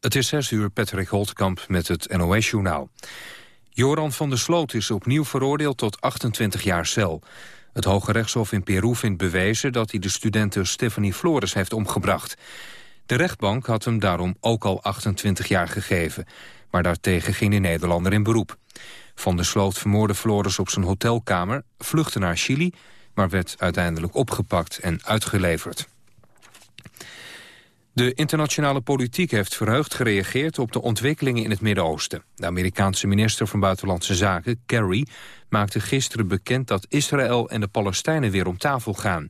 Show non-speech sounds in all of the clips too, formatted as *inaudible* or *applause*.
Het is 6 uur, Patrick Holtkamp met het NOS-journaal. Joran van der Sloot is opnieuw veroordeeld tot 28 jaar cel. Het Hoge Rechtshof in Peru vindt bewezen dat hij de studenten Stephanie Flores heeft omgebracht. De rechtbank had hem daarom ook al 28 jaar gegeven. Maar daartegen ging de Nederlander in beroep. Van der Sloot vermoorde Flores op zijn hotelkamer, vluchtte naar Chili... maar werd uiteindelijk opgepakt en uitgeleverd. De internationale politiek heeft verheugd gereageerd op de ontwikkelingen in het Midden-Oosten. De Amerikaanse minister van Buitenlandse Zaken, Kerry, maakte gisteren bekend dat Israël en de Palestijnen weer om tafel gaan.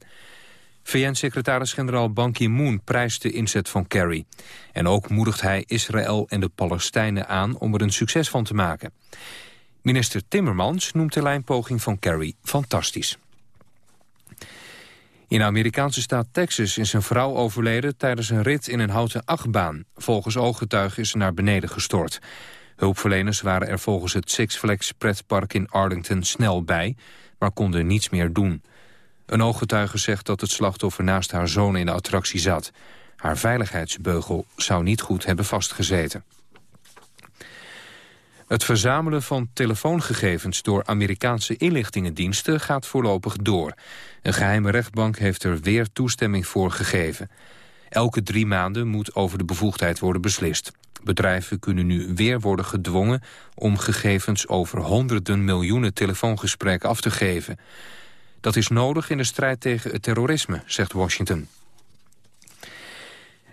VN-secretaris-generaal Ban Ki-moon prijst de inzet van Kerry. En ook moedigt hij Israël en de Palestijnen aan om er een succes van te maken. Minister Timmermans noemt de lijnpoging van Kerry fantastisch. In de Amerikaanse staat Texas is een vrouw overleden tijdens een rit in een houten achtbaan. Volgens ooggetuigen is ze naar beneden gestort. Hulpverleners waren er volgens het Six Flags pretpark in Arlington snel bij, maar konden niets meer doen. Een ooggetuige zegt dat het slachtoffer naast haar zoon in de attractie zat. Haar veiligheidsbeugel zou niet goed hebben vastgezeten. Het verzamelen van telefoongegevens door Amerikaanse inlichtingendiensten gaat voorlopig door. Een geheime rechtbank heeft er weer toestemming voor gegeven. Elke drie maanden moet over de bevoegdheid worden beslist. Bedrijven kunnen nu weer worden gedwongen om gegevens over honderden miljoenen telefoongesprekken af te geven. Dat is nodig in de strijd tegen het terrorisme, zegt Washington.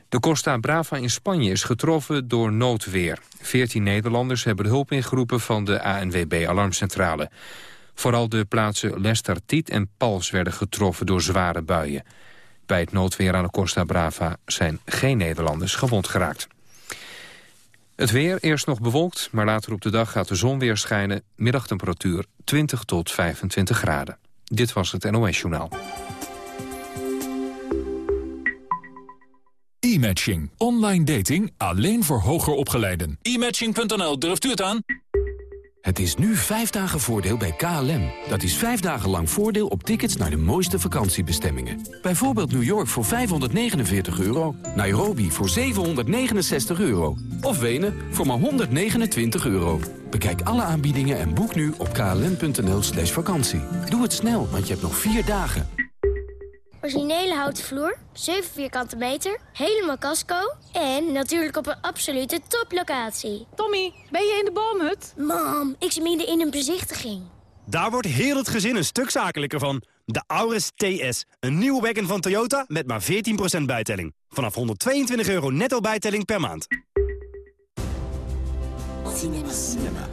De Costa Brava in Spanje is getroffen door noodweer. Veertien Nederlanders hebben hulp ingeroepen van de ANWB-alarmcentrale. Vooral de plaatsen Lestartiet en Pals werden getroffen door zware buien. Bij het noodweer aan de Costa Brava zijn geen Nederlanders gewond geraakt. Het weer, eerst nog bewolkt, maar later op de dag gaat de zon weer schijnen. Middagtemperatuur 20 tot 25 graden. Dit was het NOS Journaal. E-matching. Online dating alleen voor hoger opgeleiden. E-matching.nl, durft u het aan? Het is nu vijf dagen voordeel bij KLM. Dat is vijf dagen lang voordeel op tickets naar de mooiste vakantiebestemmingen. Bijvoorbeeld New York voor 549 euro, Nairobi voor 769 euro... of Wenen voor maar 129 euro. Bekijk alle aanbiedingen en boek nu op klm.nl slash vakantie. Doe het snel, want je hebt nog vier dagen. Originele houten vloer, 7 vierkante meter, helemaal casco... en natuurlijk op een absolute toplocatie. Tommy, ben je in de boomhut? Mam, ik zit midden in een bezichtiging. Daar wordt heel het gezin een stuk zakelijker van. De Auris TS, een nieuwe wagon van Toyota met maar 14% bijtelling. Vanaf 122 euro netto bijtelling per maand. Cinema. Cinema.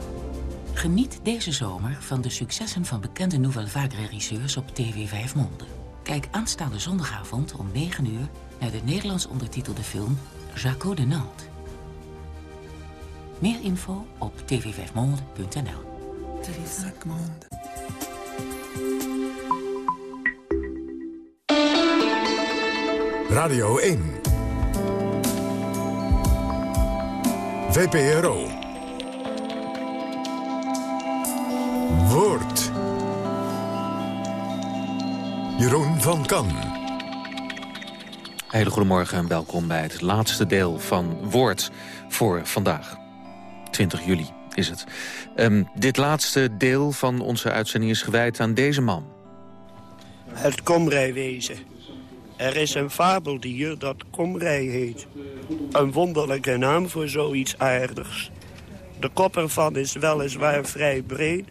Geniet deze zomer van de successen van bekende Nouvelle Vague regisseurs op TV 5 Monde. Kijk aanstaande zondagavond om 9 uur naar de Nederlands ondertitelde film Jaco de Nantes. Meer info op tv5monde.nl. Radio 1. VPRO. Woord. Jeroen van Kan. Hele goedemorgen en welkom bij het laatste deel van Woord voor vandaag. 20 juli is het. Um, dit laatste deel van onze uitzending is gewijd aan deze man. Het komrijwezen. Er is een fabeldier dat komrij heet. Een wonderlijke naam voor zoiets aardigs. De kop ervan is weliswaar vrij breed,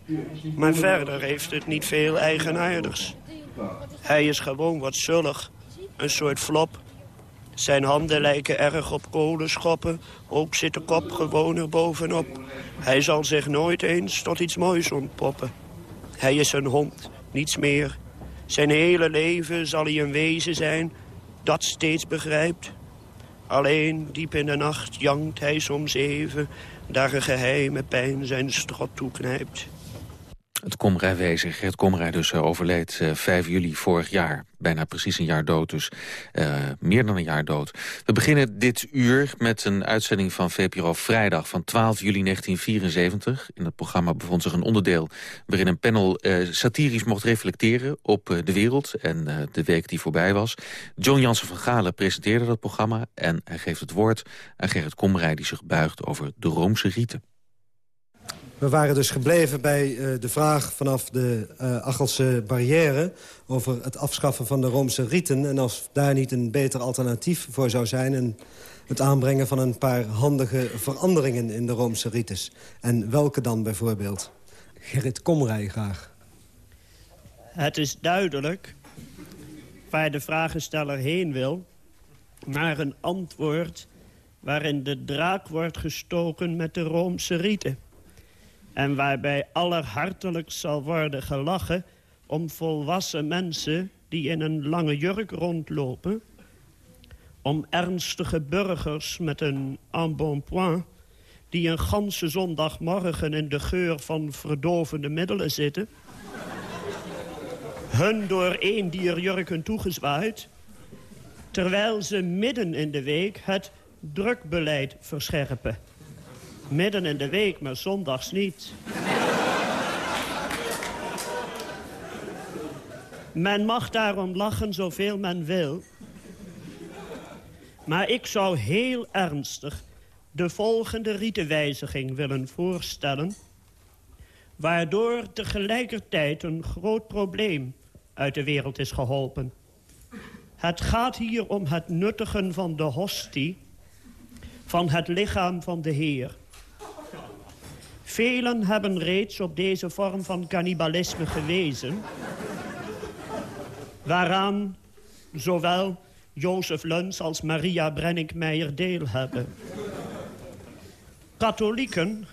maar verder heeft het niet veel eigenaardigs. Hij is gewoon wat zullig, een soort flop. Zijn handen lijken erg op kolenschoppen, ook zit de kop gewoon er bovenop. Hij zal zich nooit eens tot iets moois ontpoppen. Hij is een hond, niets meer. Zijn hele leven zal hij een wezen zijn dat steeds begrijpt. Alleen diep in de nacht jankt hij soms even... daar een geheime pijn zijn strot toeknijpt. Het Komrijwezen, Gert Komrij dus uh, overleed uh, 5 juli vorig jaar. Bijna precies een jaar dood, dus uh, meer dan een jaar dood. We beginnen dit uur met een uitzending van VPRO Vrijdag van 12 juli 1974. In het programma bevond zich een onderdeel waarin een panel satirisch mocht reflecteren op de wereld en de week die voorbij was. John Jansen van Galen presenteerde dat programma en hij geeft het woord aan Gerrit Komrij die zich buigt over de Roomse rieten. We waren dus gebleven bij uh, de vraag vanaf de uh, Achelse barrière... over het afschaffen van de Roomse rieten... en als daar niet een beter alternatief voor zou zijn... En het aanbrengen van een paar handige veranderingen in de Roomse rites. En welke dan bijvoorbeeld? Gerrit Komrij graag. Het is duidelijk waar de vragensteller heen wil... naar een antwoord waarin de draak wordt gestoken met de Roomse rieten en waarbij allerhartelijkst zal worden gelachen... om volwassen mensen die in een lange jurk rondlopen... om ernstige burgers met een embonpoint... die een ganse zondagmorgen in de geur van verdovende middelen zitten... hun door één dier jurken toegezwaaid... terwijl ze midden in de week het drukbeleid verscherpen... Midden in de week, maar zondags niet. Men mag daarom lachen zoveel men wil. Maar ik zou heel ernstig de volgende rietenwijziging willen voorstellen... waardoor tegelijkertijd een groot probleem uit de wereld is geholpen. Het gaat hier om het nuttigen van de hostie... van het lichaam van de Heer. Velen hebben reeds op deze vorm van cannibalisme gewezen... waaraan zowel Jozef Luns als Maria Brenninkmeijer deel hebben. Katholieken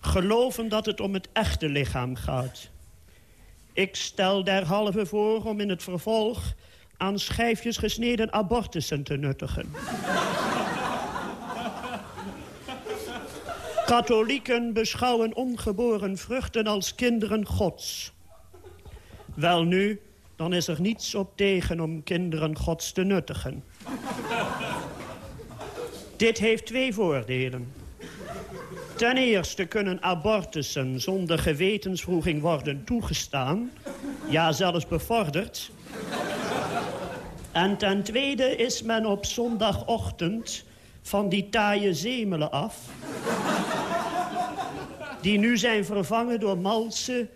geloven dat het om het echte lichaam gaat. Ik stel derhalve voor om in het vervolg aan schijfjes gesneden abortussen te nuttigen. Katholieken beschouwen ongeboren vruchten als kinderen gods. Wel nu, dan is er niets op tegen om kinderen gods te nuttigen. Dit heeft twee voordelen. Ten eerste kunnen abortussen zonder gewetensvroeging worden toegestaan. Ja, zelfs bevorderd. En ten tweede is men op zondagochtend van die taaie zemelen af die nu zijn vervangen door malse,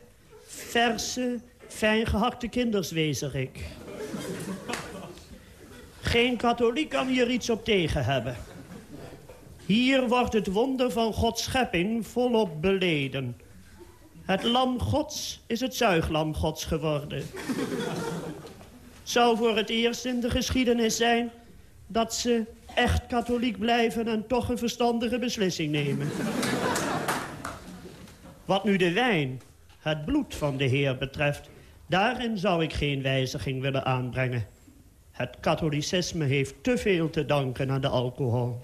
verse, fijn gehakte kinderswezerik. Geen katholiek kan hier iets op tegen hebben. Hier wordt het wonder van Gods schepping volop beleden. Het lam Gods is het zuiglam Gods geworden. Zou voor het eerst in de geschiedenis zijn... dat ze echt katholiek blijven en toch een verstandige beslissing nemen. Wat nu de wijn, het bloed van de Heer betreft... daarin zou ik geen wijziging willen aanbrengen. Het katholicisme heeft te veel te danken aan de alcohol.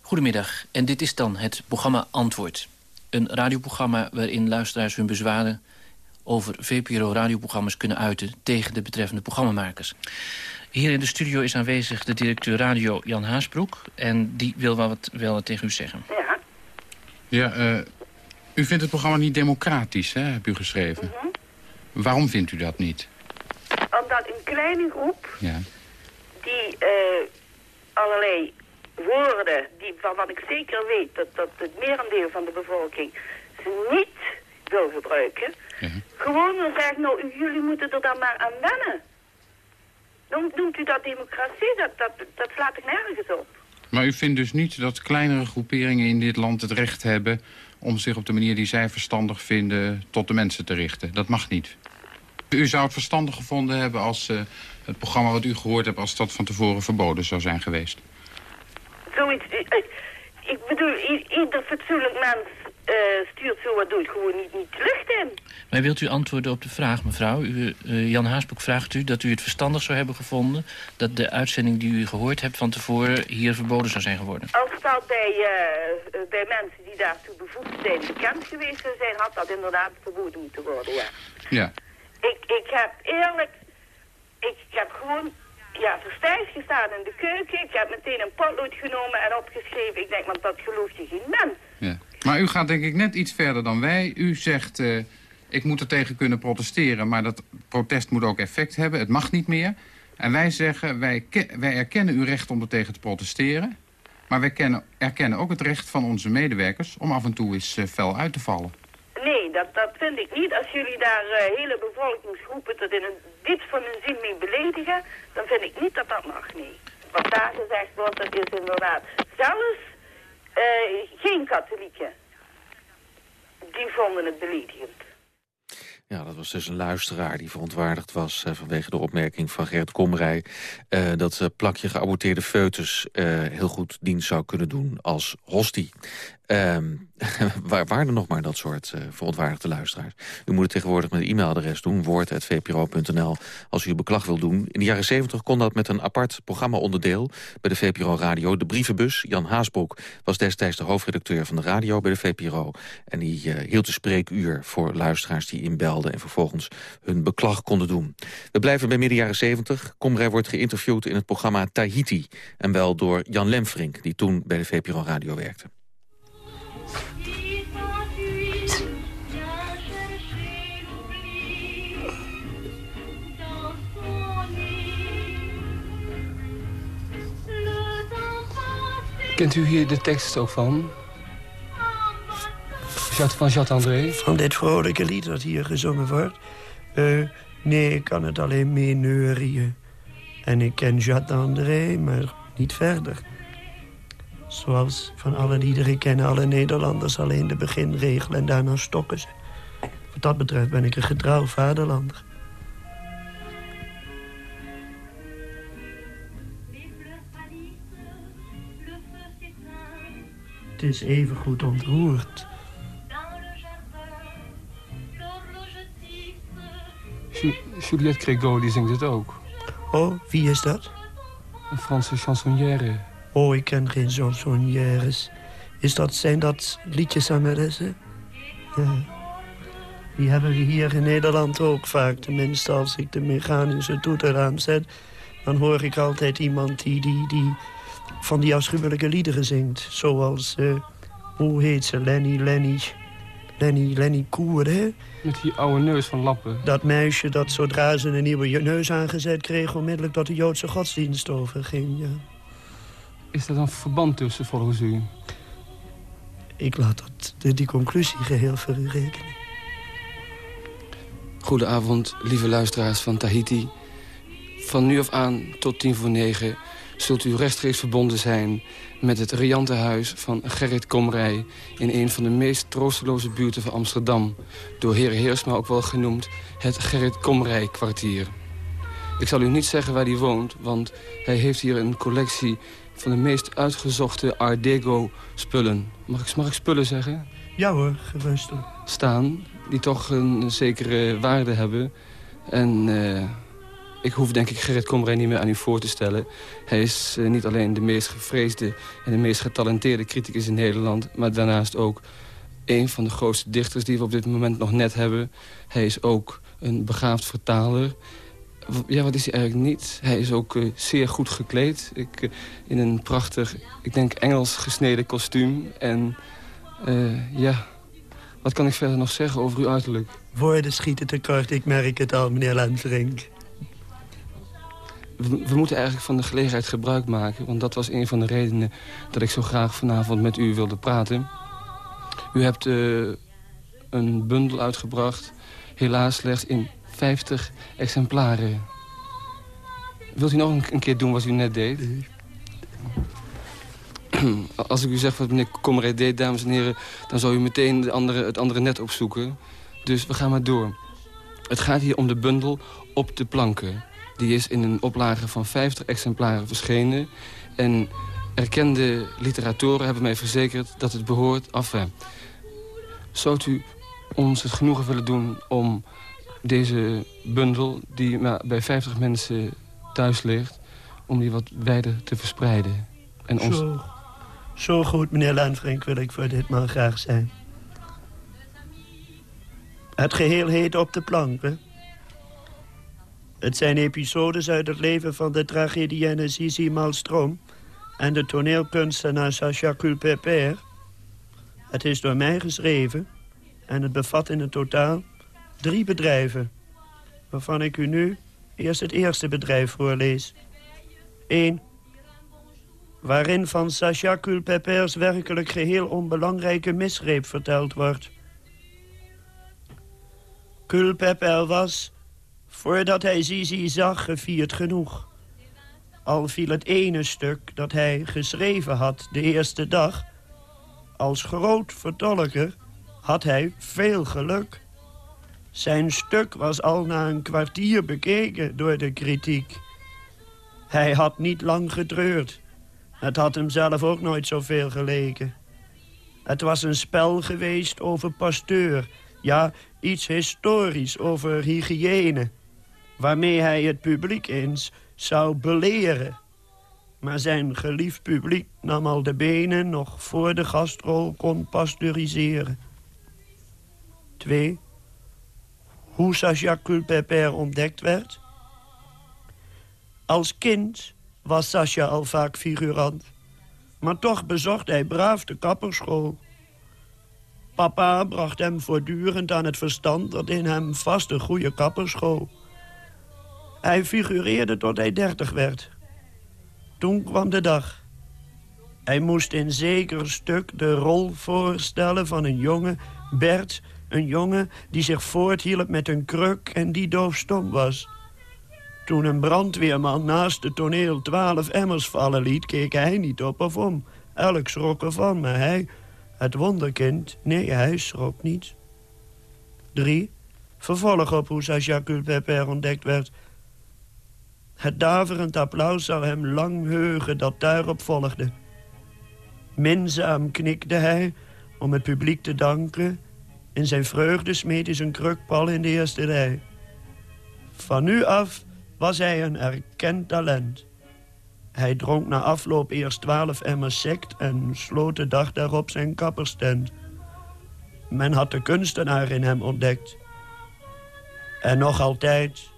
Goedemiddag, en dit is dan het programma Antwoord. Een radioprogramma waarin luisteraars hun bezwaren over VPRO-radioprogramma's kunnen uiten tegen de betreffende programmamakers. Hier in de studio is aanwezig de directeur radio Jan Haasbroek. En die wil wel wat, wel wat tegen u zeggen. Ja. Ja, uh, u vindt het programma niet democratisch, hè, heb u geschreven. Mm -hmm. Waarom vindt u dat niet? Omdat een kleine groep... Ja. die uh, allerlei woorden die, waarvan ik zeker weet dat, dat het merendeel van de bevolking ze niet wil gebruiken. Ja. Gewoon wil zeggen, nou jullie moeten er dan maar aan wennen. Dan noemt u dat democratie, dat, dat, dat slaat ik nergens op. Maar u vindt dus niet dat kleinere groeperingen in dit land het recht hebben... om zich op de manier die zij verstandig vinden tot de mensen te richten? Dat mag niet. U zou het verstandig gevonden hebben als uh, het programma wat u gehoord hebt... als dat van tevoren verboden zou zijn geweest? Zoiets... Ik, ik bedoel, ieder fatsoenlijk mens stuurt zo wat doet gewoon niet, niet de lucht in. Maar wilt u antwoorden op de vraag, mevrouw? U, uh, Jan Haasbroek vraagt u dat u het verstandig zou hebben gevonden... dat de uitzending die u gehoord hebt van tevoren hier verboden zou zijn geworden. Als dat bij, uh, bij mensen die daartoe bevoegd zijn bekend geweest zou zijn... had dat inderdaad verboden moeten worden, ja. Ja. Ik, ik heb eerlijk... Ik heb gewoon ja, verstijfd gestaan in de keuken. Ik heb meteen een potlood genomen en opgeschreven. Ik denk, want dat gelooft je geen mens. Ja. Maar u gaat denk ik net iets verder dan wij. U zegt, uh, ik moet er tegen kunnen protesteren... maar dat protest moet ook effect hebben. Het mag niet meer. En wij zeggen, wij, wij erkennen uw recht om er tegen te protesteren... maar wij kennen, erkennen ook het recht van onze medewerkers... om af en toe eens uh, fel uit te vallen. Nee, dat, dat vind ik niet. Als jullie daar uh, hele bevolkingsgroepen tot in het diepst van hun zin mee beledigen... dan vind ik niet dat dat mag, nee. Wat daar gezegd wordt, dat is inderdaad... Zelfs uh, geen katholieken. Die vonden het beledigend. Ja, dat was dus een luisteraar die verontwaardigd was uh, vanwege de opmerking van Gert Komrij... Uh, dat uh, plakje geaborteerde foetus heel goed dienst zou kunnen doen als hostie. Um, *laughs* waar waren er nog maar dat soort uh, verontwaardigde luisteraars? U moet het tegenwoordig met een e-mailadres doen, woord.vpro.nl, als u beklag wil doen. In de jaren 70 kon dat met een apart programma-onderdeel bij de VPRO Radio. De brievenbus, Jan Haasbroek, was destijds de hoofdredacteur van de radio bij de VPRO. En die uh, hield een spreekuur voor luisteraars die inbelden en vervolgens hun beklag konden doen. We blijven bij midden jaren 70. Komrij wordt geïnterviewd in het programma Tahiti. En wel door Jan Lemfrink, die toen bij de VPRO Radio werkte. Kent u hier de tekst ook van? Van Jacques André? Van dit vrolijke lied dat hier gezongen wordt? Uh, nee, ik kan het alleen mee neurien. En ik ken Jacques André, maar niet verder. Zoals van alle liederen kennen alle Nederlanders alleen de beginregel en daarna stokken ze. Wat dat betreft ben ik een getrouw vaderlander. Het is even goed ontroerd. Juliette die zingt het ook. Oh, wie is dat? Een Franse chansonnière. Oh, ik ken geen chansonnières. Is dat, zijn dat liedjeszangeressen? Ja. Die hebben we hier in Nederland ook vaak. Tenminste, als ik de mechanische toeter aanzet... dan hoor ik altijd iemand die, die, die van die afschuwelijke liederen zingt. Zoals, uh, hoe heet ze, Lenny, Lenny... Lenny, Lenny Koer, hè? Met die oude neus van Lappen. Dat meisje dat zodra ze een nieuwe neus aangezet kreeg... onmiddellijk tot de Joodse godsdienst overging, ja. Is er dan verband tussen volgens u? Ik laat dat, de, die conclusie geheel voor u rekenen. Goedenavond, lieve luisteraars van Tahiti. Van nu af aan tot tien voor negen zult u rechtstreeks verbonden zijn... met het riante huis van Gerrit Komrij... in een van de meest troosteloze buurten van Amsterdam... door heer Heersma ook wel genoemd het Gerrit Komrij-kwartier. Ik zal u niet zeggen waar hij woont, want hij heeft hier een collectie van de meest uitgezochte Art Deco-spullen. Mag ik, mag ik spullen zeggen? Ja hoor, gerust Staan, die toch een zekere waarde hebben. En uh, ik hoef denk ik Gerrit Komrij niet meer aan u voor te stellen. Hij is uh, niet alleen de meest gevreesde en de meest getalenteerde criticus in Nederland... maar daarnaast ook een van de grootste dichters die we op dit moment nog net hebben. Hij is ook een begaafd vertaler... Ja, wat is hij eigenlijk niet? Hij is ook uh, zeer goed gekleed. Ik, uh, in een prachtig, ik denk Engels gesneden kostuum. En ja, wat kan ik verder nog zeggen over uw uiterlijk? Woorden schieten tekort, ik merk het al, meneer Lensrink. We, we, moeten eigenlijk van de gelegenheid gebruik maken. Want dat was een van de redenen dat ik zo graag vanavond met u wilde praten. U hebt een bundel uitgebracht. Helaas slechts in 50 exemplaren. Wilt u nog een keer doen wat u net deed? Als ik u zeg wat meneer Kommeré deed, dames en heren... dan zou u meteen de andere, het andere net opzoeken. Dus we gaan maar door. Het gaat hier om de bundel Op de Planken. Die is in een oplage van 50 exemplaren verschenen. En erkende literatoren hebben mij verzekerd dat het behoort... af, Zou u ons het genoegen willen doen om deze bundel... die bij 50 mensen thuis ligt... om die wat wijder te verspreiden? En ons... zo, zo goed, meneer Landfrink, wil ik voor ditmaal graag zijn. Het geheel heet Op de plank, hè? Het zijn episodes uit het leven van de tragedienne Zizi Malstroom... en de toneelkunstenaar Sacha Culpepper. Het is door mij geschreven en het bevat in het totaal drie bedrijven... waarvan ik u nu eerst het eerste bedrijf voorlees. 1. Waarin van Sacha Culpeppers werkelijk geheel onbelangrijke misgreep verteld wordt. Culpepper was, voordat hij Zizi zag, gevierd genoeg. Al viel het ene stuk dat hij geschreven had de eerste dag... als groot vertolker had hij veel geluk. Zijn stuk was al na een kwartier bekeken door de kritiek. Hij had niet lang getreurd. Het had hem zelf ook nooit zoveel geleken. Het was een spel geweest over Pasteur. Ja, iets historisch over hygiëne. Waarmee hij het publiek eens zou beleren. Maar zijn geliefd publiek nam al de benen nog voor de gastrol kon pasteuriseren. 2. Hoe Sacha Culpepper ontdekt werd. Als kind was Sascha al vaak figurant. Maar toch bezocht hij braaf de kapperschool. Papa bracht hem voortdurend aan het verstand dat in hem vast een goede kapperschool. Hij figureerde tot hij dertig werd. Toen kwam de dag. Hij moest in zeker stuk de rol voorstellen van een jonge Bert een jongen die zich voorthielp met een kruk en die doofstom was. Toen een brandweerman naast het toneel twaalf emmers vallen liet... keek hij niet op of om. Elk schrok ervan, maar hij, het wonderkind... nee, hij schrok niet. 3. Vervolg op hoe Sacha Culpepper ontdekt werd. Het daverend applaus zou hem lang heugen dat daarop volgde. Minzaam knikte hij om het publiek te danken... In zijn vreugde smeet hij zijn krukpal in de eerste rij. Van nu af was hij een erkend talent. Hij dronk na afloop eerst twaalf emmers sect... en sloot de dag daarop zijn kapperstent. Men had de kunstenaar in hem ontdekt. En nog altijd,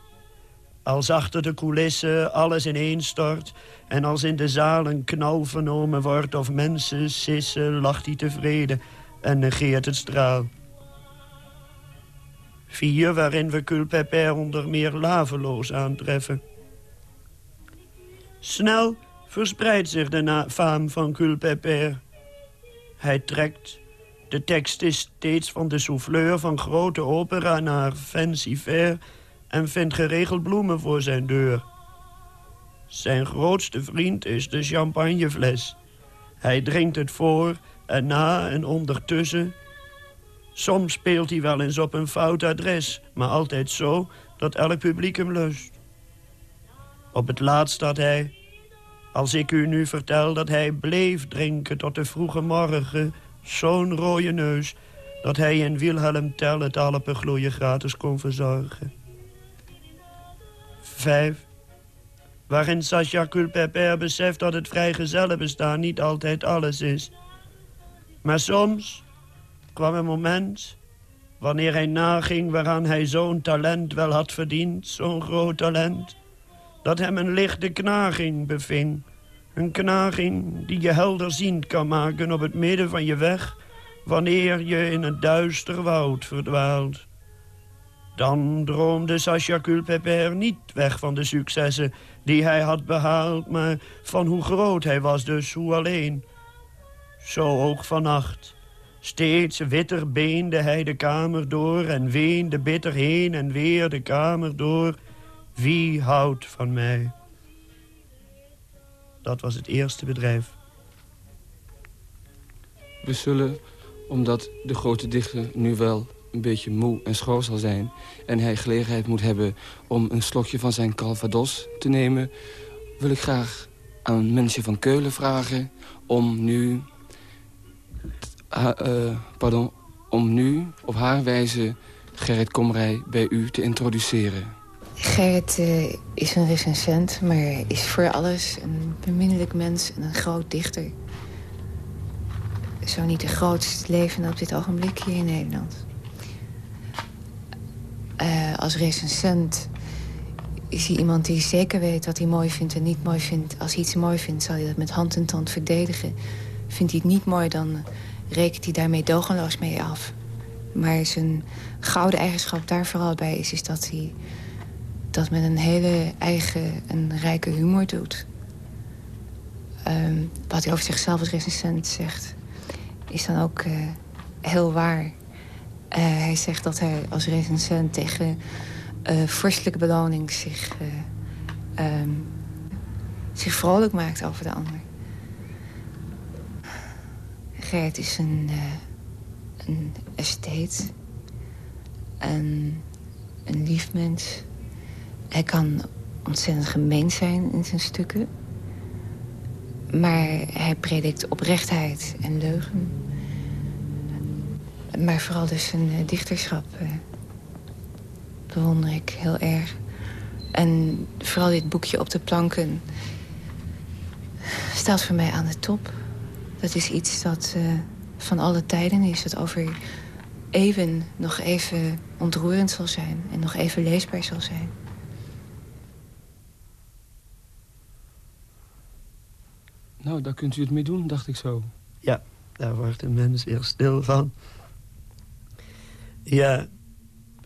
als achter de coulissen alles ineenstort... en als in de zaal een knal vernomen wordt of mensen sissen... lacht hij tevreden en negeert het straal. Vier, waarin we Culpeper onder meer laveloos aantreffen. Snel verspreidt zich de faam van Culpeper. Hij trekt. De tekst is steeds van de souffleur van grote opera naar fancy fair... en vindt geregeld bloemen voor zijn deur. Zijn grootste vriend is de champagnefles. Hij drinkt het voor en na en ondertussen Soms speelt hij wel eens op een fout adres, maar altijd zo dat elk publiek hem lust. Op het laatst had hij, als ik u nu vertel dat hij bleef drinken tot de vroege morgen, zo'n rode neus, dat hij in Wilhelm Tell het Alpengloeien gratis kon verzorgen. Vijf. Waarin Sacha Culpepper beseft dat het vrijgezellenbestaan niet altijd alles is. Maar soms, kwam een moment wanneer hij naging waaraan hij zo'n talent wel had verdiend, zo'n groot talent, dat hem een lichte knaging beving. Een knaging die je helderziend kan maken op het midden van je weg, wanneer je in een duister woud verdwaalt. Dan droomde Sacha Culpepper niet weg van de successen die hij had behaald, maar van hoe groot hij was, dus hoe alleen. Zo ook vannacht Steeds witter beende hij de kamer door en weende bitter heen en weer de kamer door. Wie houdt van mij? Dat was het eerste bedrijf. We zullen, omdat de grote dichter nu wel een beetje moe en schoon zal zijn... en hij gelegenheid moet hebben om een slokje van zijn Calvados te nemen... wil ik graag aan mensen van Keulen vragen om nu uh, pardon, om nu op haar wijze Gerrit Komrij bij u te introduceren. Gerrit uh, is een recensent, maar is voor alles een beminnelijk mens en een groot dichter. Zo niet de grootste leven op dit ogenblik hier in Nederland. Uh, als recensent is hij iemand die zeker weet wat hij mooi vindt en niet mooi vindt. Als hij iets mooi vindt, zal hij dat met hand en tand verdedigen. Vindt hij het niet mooi, dan rekent hij daarmee dogenloos mee af. Maar zijn gouden eigenschap daar vooral bij is... is dat hij dat met een hele eigen en rijke humor doet. Um, wat hij over zichzelf als recensent zegt... is dan ook uh, heel waar. Uh, hij zegt dat hij als recensent tegen uh, vorstelijke beloning... zich, um, zich vrolijk maakt over de ander. Gert is een, een estate... Een, een lief mens hij kan ontzettend gemeen zijn in zijn stukken. Maar hij predikt oprechtheid en leugen. Maar vooral dus zijn uh, dichterschap uh, bewonder ik heel erg. En vooral dit boekje op de planken staat voor mij aan de top. Dat is iets dat uh, van alle tijden is. Dat over even nog even ontroerend zal zijn. En nog even leesbaar zal zijn. Nou, daar kunt u het mee doen, dacht ik zo. Ja, daar wordt de mens weer stil van. Ja,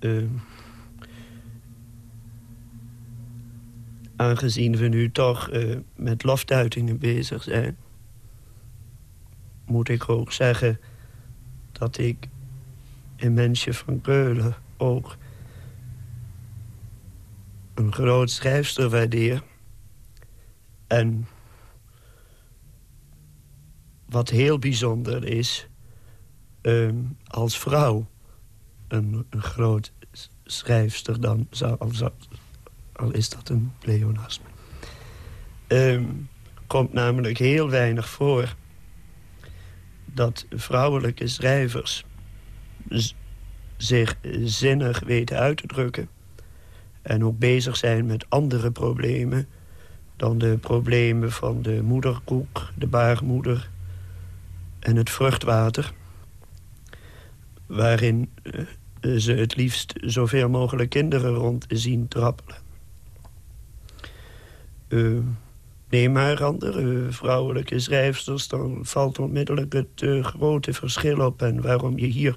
uh, aangezien we nu toch uh, met loftuitingen bezig zijn... moet ik ook zeggen dat ik een mensje van Keulen ook een groot schrijfster waardeer... En wat heel bijzonder is... Um, als vrouw een, een groot schrijfster dan... Zou, al, is dat een pleonasme. Um, komt namelijk heel weinig voor... dat vrouwelijke schrijvers zich zinnig weten uit te drukken... en ook bezig zijn met andere problemen... dan de problemen van de moederkoek, de baarmoeder en het vruchtwater... waarin uh, ze het liefst zoveel mogelijk kinderen rond zien trappelen. Uh, neem maar andere vrouwelijke schrijfsters... dan valt onmiddellijk het uh, grote verschil op... en waarom je hier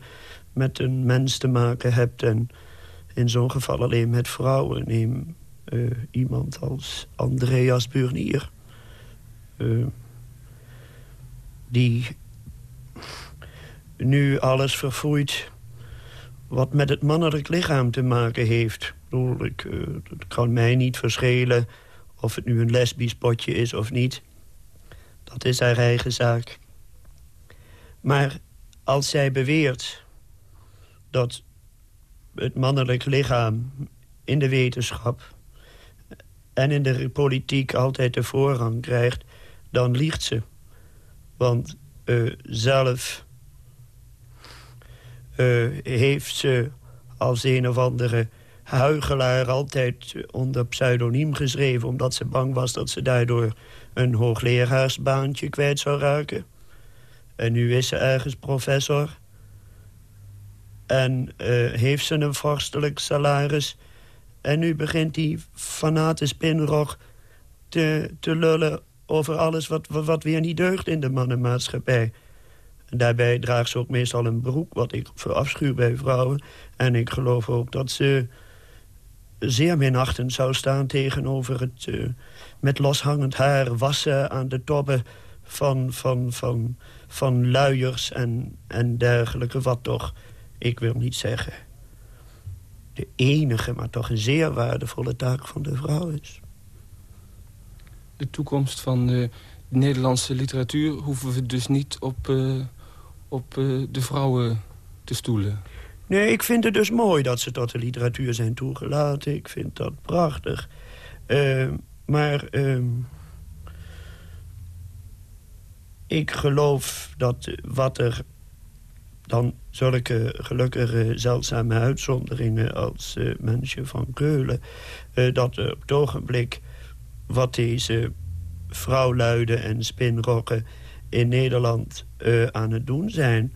met een mens te maken hebt... en in zo'n geval alleen met vrouwen. Neem iemand als Andreas Burnier... die nu alles verfoeit wat met het mannelijk lichaam te maken heeft. Ik ik, uh, het kan mij niet verschelen of het nu een lesbisch potje is of niet. Dat is haar eigen zaak. Maar als zij beweert dat het mannelijk lichaam in de wetenschap... en in de politiek altijd de voorrang krijgt, dan liegt ze. Want uh, zelf heeft ze als een of andere huigelaar altijd onder pseudoniem geschreven... omdat ze bang was dat ze daardoor een hoogleraarsbaantje kwijt zou raken. En nu is ze ergens professor. En uh, heeft ze een vorstelijk salaris. En nu begint die fanate spinrog te, te lullen over alles wat, wat weer niet deugt in de mannenmaatschappij. Daarbij draagt ze ook meestal een broek, wat ik verafschuw bij vrouwen. En ik geloof ook dat ze zeer minachtend zou staan tegenover het uh, met loshangend haar wassen aan de toppen van, van, van, van luiers en, en dergelijke. Wat toch, ik wil niet zeggen, de enige, maar toch een zeer waardevolle taak van de vrouw is. De toekomst van de Nederlandse literatuur hoeven we dus niet op... Uh op uh, de vrouwen te stoelen? Nee, ik vind het dus mooi dat ze tot de literatuur zijn toegelaten. Ik vind dat prachtig. Uh, maar uh, ik geloof dat wat er dan zulke gelukkige zeldzame uitzonderingen als uh, Mensje van Keulen... Dat op het ogenblik wat deze vrouwluiden en spinrokken in Nederland uh, aan het doen zijn...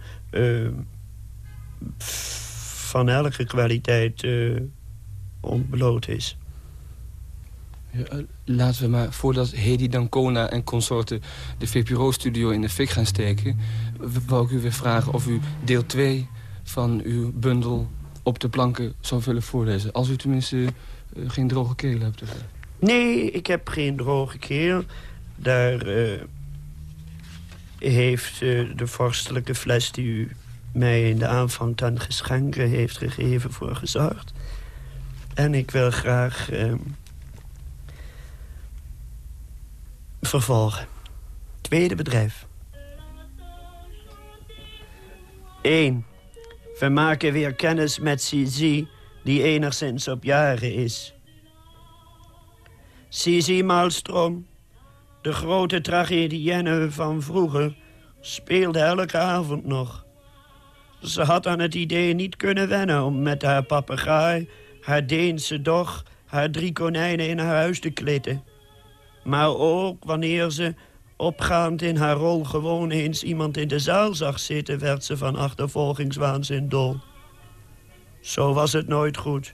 van elke kwaliteit ontbloot is. Ja, laten we maar, voordat Hedy Dancona en consorten de VPRO-studio in de fik gaan steken... wou ik u weer vragen of u deel 2 van uw bundel op de planken zou willen voorlezen. Als u tenminste uh, geen droge keel hebt. Nee, ik heb geen droge keel. Daar uh, heeft uh, de vorstelijke fles die u mij in de aanvang ten geschenken heeft gegeven voor gezorgd. En ik wil graag vervolgen. Tweede bedrijf. 1. We maken weer kennis met Cici, die enigszins op jaren is. Cici Malstrom, de grote tragedienne van vroeger, speelde elke avond nog. Ze had aan het idee niet kunnen wennen om met haar papegaai, haar Deense dog, haar drie konijnen in haar huis te klitten. Maar ook wanneer ze, opgaand in haar rol... gewoon eens iemand in de zaal zag zitten... werd ze van achtervolgingswaanzin dol. Zo was het nooit goed.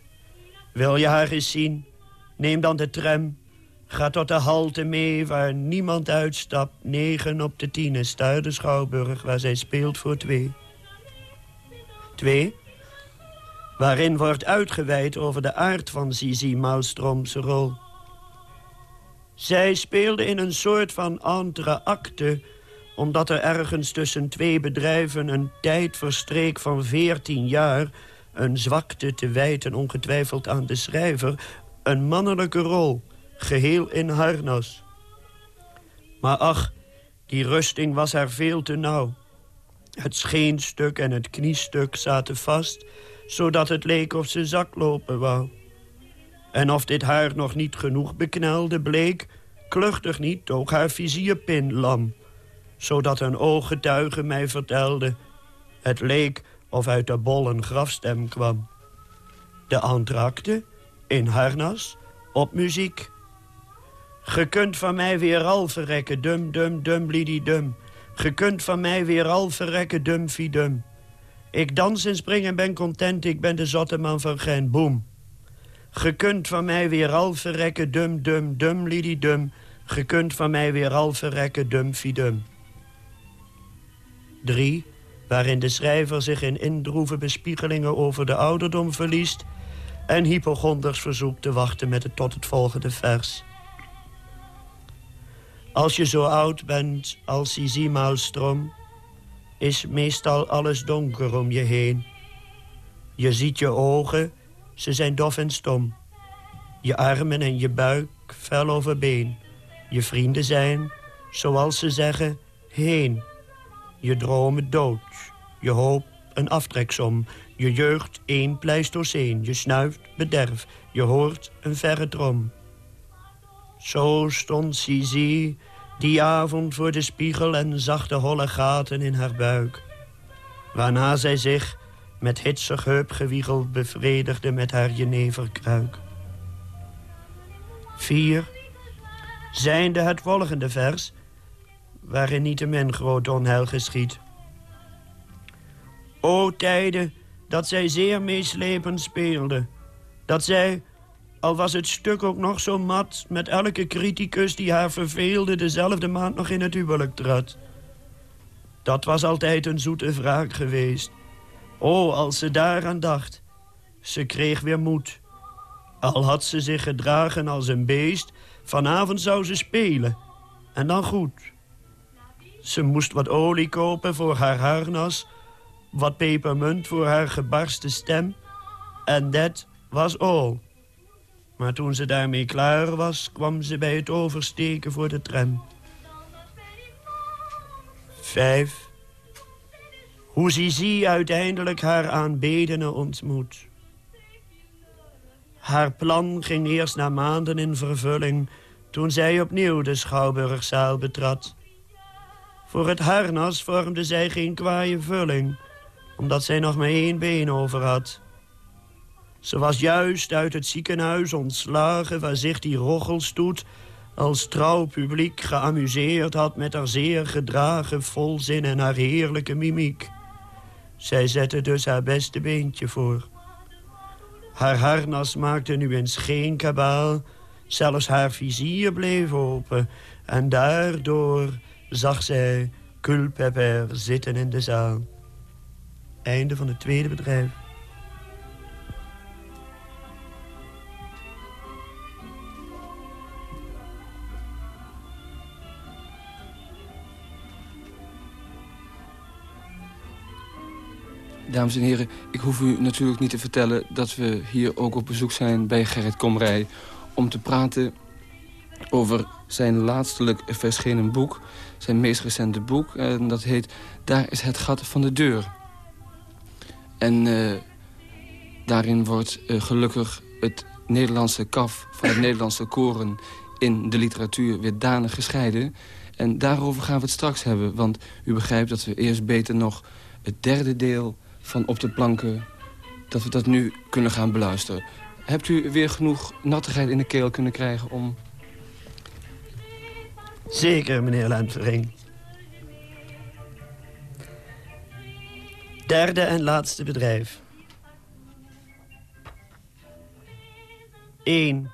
Wil je haar eens zien? Neem dan de tram. Ga tot de halte mee waar niemand uitstapt. Negen op de tien is de Schouwburg... waar zij speelt voor twee. Twee, waarin wordt uitgeweid over de aard van Zizi Malstroms rol... Zij speelde in een soort van entre acte... omdat er ergens tussen twee bedrijven een tijd verstreek van veertien jaar... een zwakte te wijten ongetwijfeld aan de schrijver... een mannelijke rol, geheel in harnas. Maar ach, die rusting was haar veel te nauw. Het scheenstuk en het kniestuk zaten vast... zodat het leek of ze zaklopen wou. En of dit haar nog niet genoeg beknelde bleek... kluchtig niet toog haar vizierpin lam... zodat een ooggetuige mij vertelde... het leek of uit de bol een grafstem kwam. De antrakte, in harnas, op muziek. Ge kunt van mij weer al verrekken, dum, dum, dum, blidi, dum. Ge kunt van mij weer al verrekken, dum, dum. Ik dans en spring en ben content, ik ben de zotte man van Gent, boem. Ge kunt van mij weer al verrekken, dum, dum, dum, lidi, dum. Ge kunt van mij weer al verrekken, dum, fidum. 3. Waarin de schrijver zich in indroeve bespiegelingen over de ouderdom verliest... en hypochonders verzoekt te wachten met het tot het volgende vers. Als je zo oud bent als Sisi Maalstrom... is meestal alles donker om je heen. Je ziet je ogen ze zijn dof en stom. Je armen en je buik fel over been. Je vrienden zijn, zoals ze zeggen, heen. Je dromen dood. Je hoop een aftreksom. Je jeugd één pleistoceen. Je snuift bederf. Je hoort een verre trom. Zo stond Sisi die avond voor de spiegel en zag de holle gaten in haar buik. Waarna zij zich met hitsig heupgewiegel bevredigde met haar jeneverkruik. 4. Zijnde het volgende vers, waarin niet min groot onheil geschiet. O tijden dat zij zeer meeslepend speelde, dat zij, al was het stuk ook nog zo mat... met elke criticus die haar verveelde... dezelfde maand nog in het huwelijk trad. Dat was altijd een zoete wraak geweest. Oh, als ze daaraan dacht. Ze kreeg weer moed. Al had ze zich gedragen als een beest... vanavond zou ze spelen. En dan goed. Ze moest wat olie kopen voor haar harnas... wat pepermunt voor haar gebarste stem... en dat was al. Maar toen ze daarmee klaar was... kwam ze bij het oversteken voor de tram. Vijf hoe Zizi uiteindelijk haar aanbedene ontmoet. Haar plan ging eerst na maanden in vervulling... toen zij opnieuw de Schouwburgzaal betrad. Voor het harnas vormde zij geen kwaaie vulling... omdat zij nog maar één been over had. Ze was juist uit het ziekenhuis ontslagen... waar zich die rochelstoet als trouw publiek geamuseerd had... met haar zeer gedragen volzin en haar heerlijke mimiek. Zij zette dus haar beste beentje voor. Haar harnas maakte nu eens geen kabaal... zelfs haar vizier bleef open... en daardoor zag zij Culpepper zitten in de zaal. Einde van het tweede bedrijf. Dames en heren, ik hoef u natuurlijk niet te vertellen... dat we hier ook op bezoek zijn bij Gerrit Komrij... om te praten over zijn laatstelijk verschenen boek... zijn meest recente boek, en dat heet Daar is het gat van de deur. En uh, daarin wordt uh, gelukkig het Nederlandse kaf van het Nederlandse koren... in de literatuur weer danig gescheiden. En daarover gaan we het straks hebben, want u begrijpt dat we eerst beter nog... het derde deel van Op de Planken, dat we dat nu kunnen gaan beluisteren. Hebt u weer genoeg nattigheid in de keel kunnen krijgen om... Zeker, meneer Lentvering. Derde en laatste bedrijf. 1.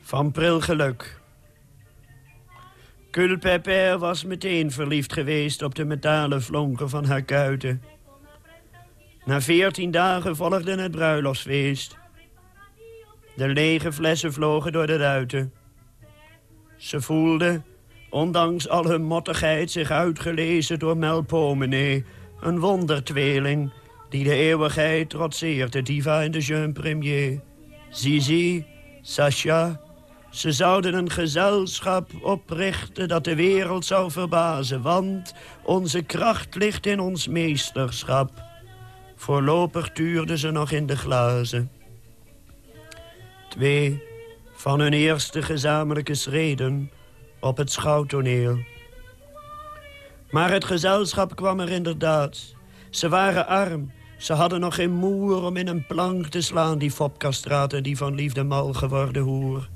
Van pril geluk. Culpepper was meteen verliefd geweest op de metalen flonken van haar kuiten. Na veertien dagen volgde het bruiloftsfeest. De lege flessen vlogen door de ruiten. Ze voelde, ondanks al hun mottigheid, zich uitgelezen door Melpomene... een wondertweeling die de eeuwigheid trotseert, de diva en de jeune premier. Zizi, Sasha, ze zouden een gezelschap oprichten dat de wereld zou verbazen... want onze kracht ligt in ons meesterschap... Voorlopig tuurden ze nog in de glazen. Twee van hun eerste gezamenlijke schreden op het schouwtoneel. Maar het gezelschap kwam er inderdaad. Ze waren arm. Ze hadden nog geen moer om in een plank te slaan... die fopkastraat en die van liefde mal geworden hoer.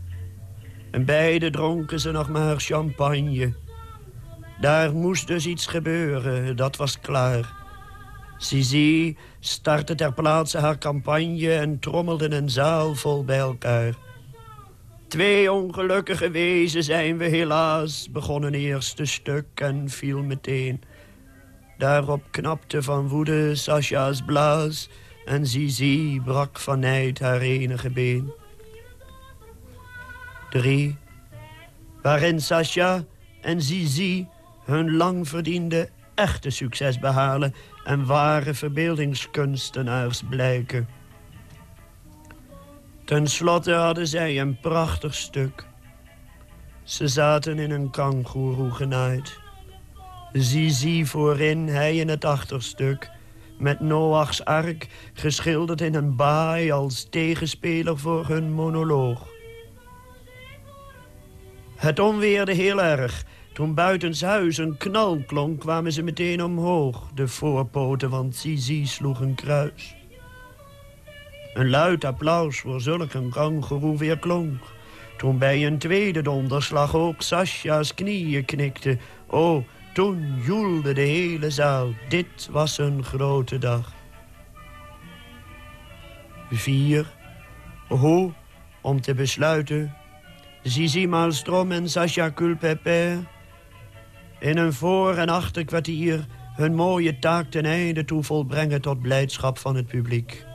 En beide dronken ze nog maar champagne. Daar moest dus iets gebeuren, dat was klaar. Sisi startte ter plaatse haar campagne en trommelde een zaal vol bij elkaar. Twee ongelukkige wezen zijn we helaas, begon een eerste stuk en viel meteen. Daarop knapte van woede Sascha's blaas en Zizi brak van haar enige been. Drie, waarin Sascha en Zizi hun lang verdiende echte succes behalen en ware verbeeldingskunstenaars blijken. Ten slotte hadden zij een prachtig stuk. Ze zaten in een kangoeroe genaaid. Zizi voorin, hij in het achterstuk. Met Noachs ark geschilderd in een baai als tegenspeler voor hun monoloog. Het onweerde heel erg toen buitenshuis een knal klonk, kwamen ze meteen omhoog. De voorpoten van Zizi sloegen kruis. Een luid applaus voor zulk een kangeroe weer klonk. Toen bij een tweede donderslag ook Sascha's knieën knikten. Oh, toen joelde de hele zaal. Dit was een grote dag. Vier. Hoe, om te besluiten. Zizi Malstrom en Sascha Culpepper in een voor- en achterkwartier hun mooie taak ten einde toe volbrengen tot blijdschap van het publiek.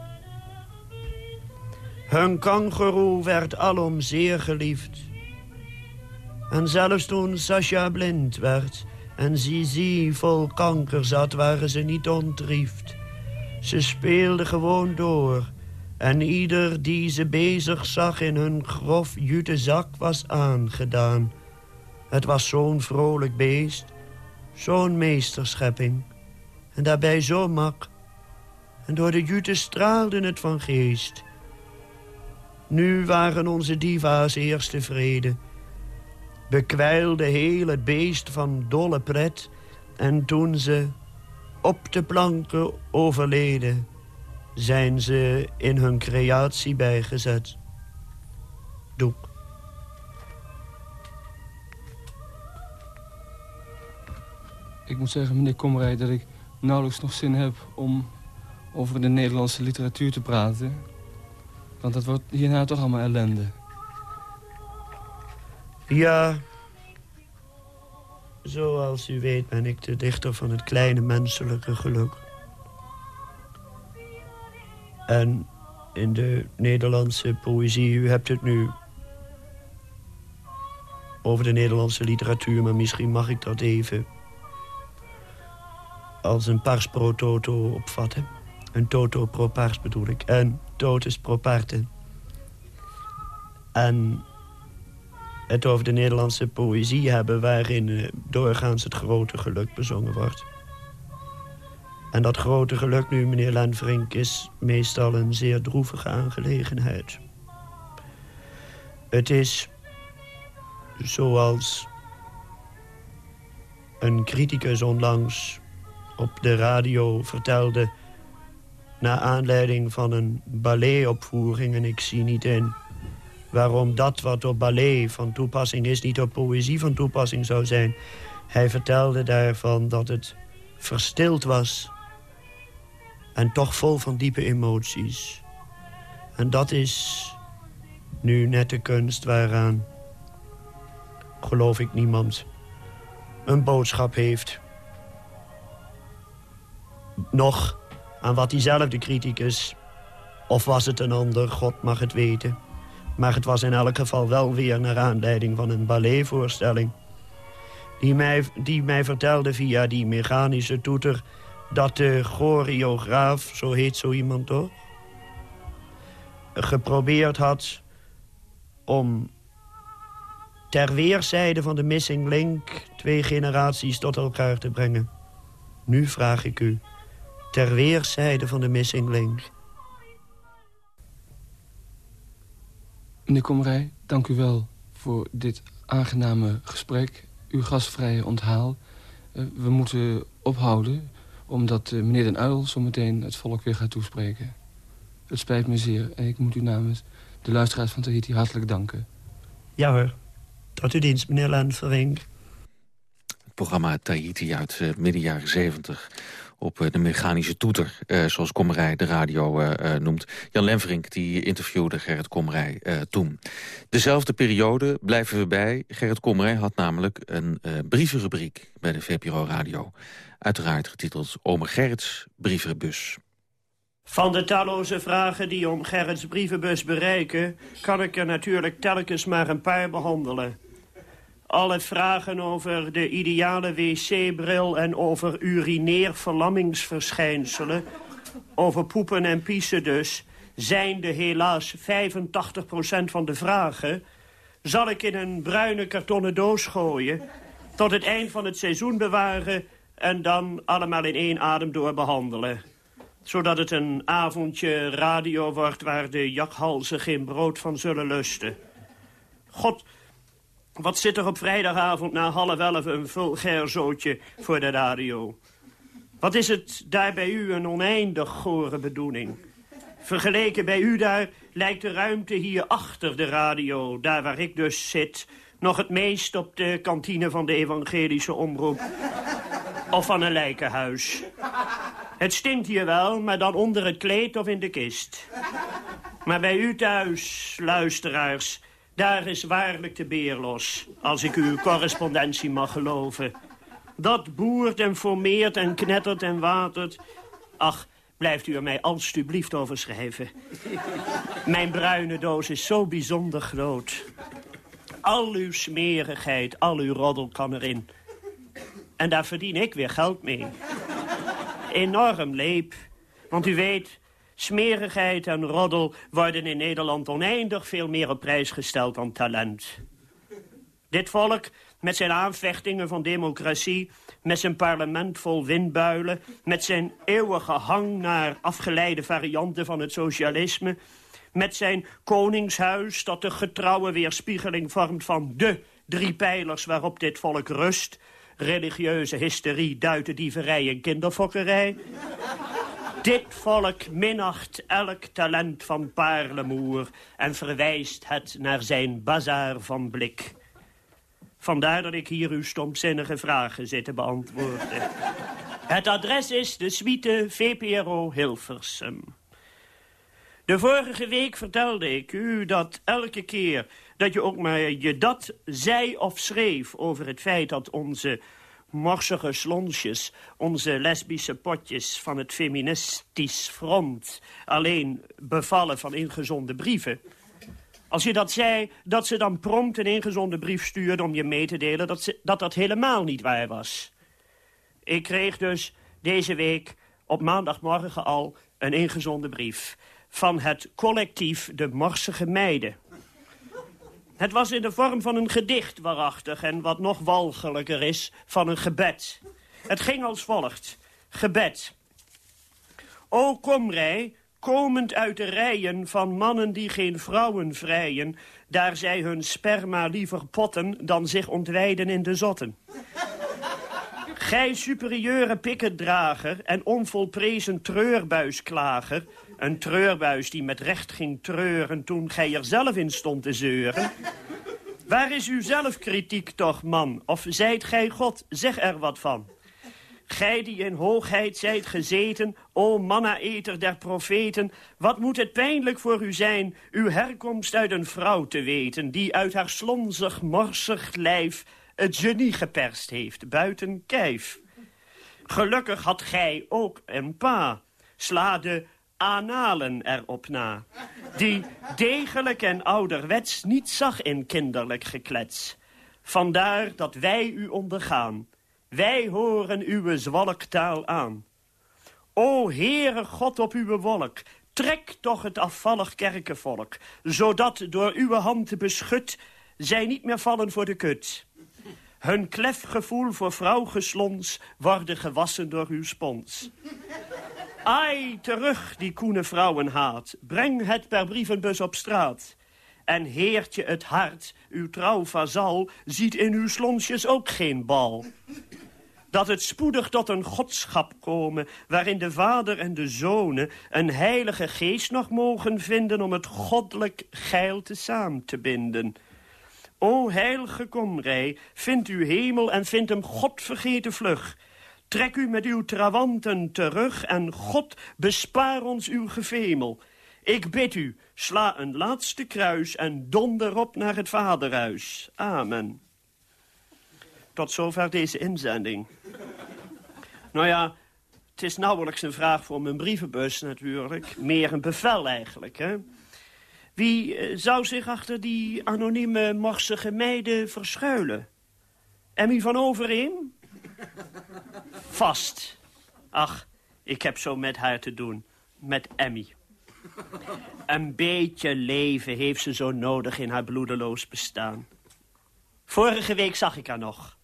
Hun kangeroe werd alom zeer geliefd. En zelfs toen Sascha blind werd en Zizi vol kanker zat, waren ze niet ontriefd. Ze speelden gewoon door. En ieder die ze bezig zag in hun grof jute zak was aangedaan. Het was zo'n vrolijk beest, zo'n meesterschepping. En daarbij zo mak. En door de jute straalde het van geest. Nu waren onze diva's eerst tevreden. Bekwijlde heel het beest van dolle pret. En toen ze, op de planken overleden... zijn ze in hun creatie bijgezet. Doek. Ik moet zeggen, meneer Komrij, dat ik nauwelijks nog zin heb om over de Nederlandse literatuur te praten. Want dat wordt hierna toch allemaal ellende. Ja, zoals u weet ben ik de dichter van het kleine menselijke geluk. En in de Nederlandse poëzie, u hebt het nu over de Nederlandse literatuur... maar misschien mag ik dat even als een pars pro toto opvatten. Een toto pro pars bedoel ik. En totus pro parte. En het over de Nederlandse poëzie hebben... waarin eh, doorgaans het grote geluk bezongen wordt. En dat grote geluk nu, meneer Lenvrink, is meestal een zeer droevige aangelegenheid. Het is zoals een criticus onlangs op de radio vertelde... naar aanleiding van een balletopvoering en ik zie niet in... waarom dat wat op ballet van toepassing is... niet op poëzie van toepassing zou zijn. Hij vertelde daarvan dat het verstild was... en toch vol van diepe emoties. En dat is nu net de kunst waaraan, geloof ik, niemand een boodschap heeft nog aan wat diezelfde criticus... of was het een ander, God mag het weten... maar het was in elk geval wel weer naar aanleiding van een balletvoorstelling... die mij, die mij vertelde via die mechanische toeter... dat de choreograaf, zo heet zo iemand toch... geprobeerd had om ter weerszijde van de missing link... twee generaties tot elkaar te brengen. Nu vraag ik u, ter weerszijde van de missing link. Meneer Komrij, dank u wel voor dit aangename gesprek. Uw gastvrije onthaal. Uh, we moeten ophouden, omdat uh, meneer Den Uil zometeen het volk weer gaat toespreken. Het spijt me zeer en ik moet u namens de luisteraars van Tahiti hartelijk danken. Ja hoor, tot uw dienst, meneer Lenverink. Het programma Tahiti uit uh, midden jaren zeventig op eh, de mechanische toeter, uh, zoals Kommerij de radio uh, noemt. Jan Lenverink die interviewde Gerrit Kommerij toen. Dezelfde periode blijven we bij. Gerrit Kommerij had namelijk een brievenrubriek bij de VPRO Radio. Uiteraard getiteld Ome Gerrits brievenbus. Van de talloze vragen die om Gerrits brievenbus bereiken... kan ik er natuurlijk telkens maar een paar behandelen. Alle vragen over de ideale wc-bril en over urineerverlammingsverschijnselen... over poepen en piezen dus, zijn de helaas 85% van de vragen... zal ik in een bruine kartonnen doos gooien... tot het eind van het seizoen bewaren... en dan allemaal in één adem door behandelen zodat het een avondje radio wordt waar de jakhalzen geen brood van zullen lusten. God, wat zit er op vrijdagavond na half elf een vulgair zootje voor de radio? Wat is het daar bij u een oneindig gore bedoeling? Vergeleken bij u daar lijkt de ruimte hier achter de radio, daar waar ik dus zit... nog het meest op de kantine van de evangelische omroep. Of van een lijkenhuis. Het stinkt hier wel, maar dan onder het kleed of in de kist. Maar bij u thuis, luisteraars, daar is waarlijk de beer los, als ik uw correspondentie mag geloven. Dat boert en formeert en knettert en watert. Ach, blijft u er mij alstublieft over schrijven. Mijn bruine doos is zo bijzonder groot. Al uw smerigheid, al uw roddel kan erin. En daar verdien ik weer geld mee. Enorm leep. Want u weet, Smerigheid en roddel worden in Nederland oneindig veel meer op prijs gesteld dan talent. Dit volk, met zijn aanvechtingen van democratie... met zijn parlement vol windbuilen... met zijn eeuwige hang naar afgeleide varianten van het socialisme... met zijn koningshuis dat de getrouwe weerspiegeling vormt van de drie pijlers waarop dit volk rust... religieuze hysterie, duitendieverij en kinderfokkerij. Dit volk minacht elk talent van Paarlemoer... en verwijst het naar zijn bazaar van blik. Vandaar dat ik hier uw stomzinnige vragen zit te beantwoorden. Het adres is de suite VPRO Hilversum. De vorige week vertelde ik u dat elke keer dat je ook maar je dat zei of schreef... over het feit dat onze morsige slonsjes, onze lesbische potjes van het feministisch front... alleen bevallen van ingezonde brieven... Als je dat zei, dat ze dan prompt een ingezonde brief stuurde om je mee te delen dat, dat dat helemaal niet waar was. Ik kreeg dus deze week op maandagmorgen al een ingezonde brief van het collectief De Morsige Meiden. Het was in de vorm van een gedicht waarachtig en wat nog walgelijker is, van een gebed. Het ging als volgt. Gebed. O komrij, komend uit de rijen van mannen die geen vrouwen vrijen... daar zij hun sperma liever potten dan zich ontwijden in de zotten. Gij superieure pikketdrager en onvolprezen treurbuisklager... een treurbuis die met recht ging treuren toen gij er zelf in stond te zeuren... Waar is uw zelfkritiek toch, man? Of zijt gij God? Zeg er wat van. Gij die in hoogheid zijt gezeten, o manna-eter der profeten, wat moet het pijnlijk voor u zijn, uw herkomst uit een vrouw te weten, die uit haar slonzig, morsig lijf het genie geperst heeft, buiten kijf. Gelukkig had gij ook een pa. Sla de analen erop na. Die degelijk en ouderwets niet zag in kinderlijk geklets. Vandaar dat wij u ondergaan. Wij horen uw zwalktaal aan. O Heere God op uw wolk, trek toch het afvallig kerkenvolk, zodat door uw hand beschut zij niet meer vallen voor de kut. Hun klefgevoel voor vrouwgeslons worden gewassen door uw spons. Ai, terug die koene vrouwenhaat, breng het per brievenbus op straat. En heertje het hart, uw trouw vazal, ziet in uw slonsjes ook geen bal dat het spoedig tot een godschap komen... waarin de vader en de zonen een heilige geest nog mogen vinden... om het goddelijk geil te samen te binden. O heilige komrij, vind uw hemel en vind hem God vergeten vlug... Trek u met uw trawanten terug en God bespaar ons uw gevemel. Ik bid u, sla een laatste kruis en donder op naar het vaderhuis. Amen. Tot zover deze inzending. Nou ja, het is nauwelijks een vraag voor mijn brievenbus natuurlijk. Meer een bevel eigenlijk, hè. Wie eh, zou zich achter die anonieme morsige meiden verschuilen? Emmy van Overeem? Vast. Ach, ik heb zo met haar te doen. Met Emmy. Een beetje leven heeft ze zo nodig in haar bloedeloos bestaan. Vorige week zag ik haar nog.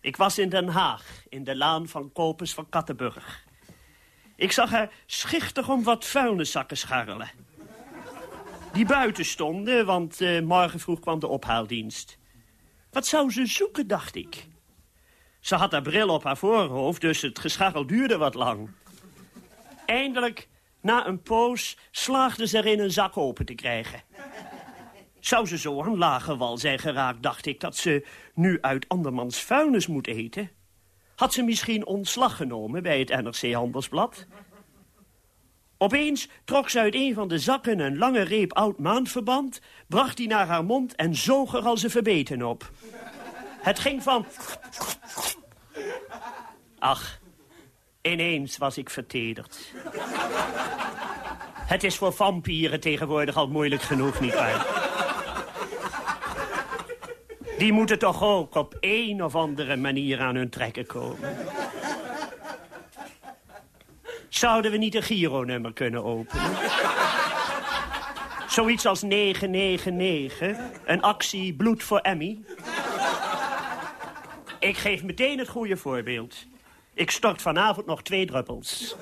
Ik was in Den Haag, in de laan van Kopers van Kattenburg. Ik zag haar schichtig om wat vuilniszakken scharrelen. Die buiten stonden, want uh, morgen vroeg kwam de ophaaldienst. Wat zou ze zoeken, dacht ik. Ze had haar bril op haar voorhoofd, dus het gescharrel duurde wat lang. Eindelijk, na een poos, slaagde ze erin een zak open te krijgen. Zou ze zo aan lage wal zijn geraakt, dacht ik, dat ze nu uit andermans vuilnis moet eten? Had ze misschien ontslag genomen bij het NRC Handelsblad? Opeens trok ze uit een van de zakken een lange reep oud maandverband... bracht die naar haar mond en zoog er als een verbeten op. Het ging van... Ach, ineens was ik vertederd. Het is voor vampieren tegenwoordig al moeilijk genoeg, nietwaar? Die moeten toch ook op een of andere manier aan hun trekken komen. Zouden we niet een Giro-nummer kunnen openen? Zoiets als 999, een actie bloed voor Emmy. Ik geef meteen het goede voorbeeld. Ik stort vanavond nog twee druppels.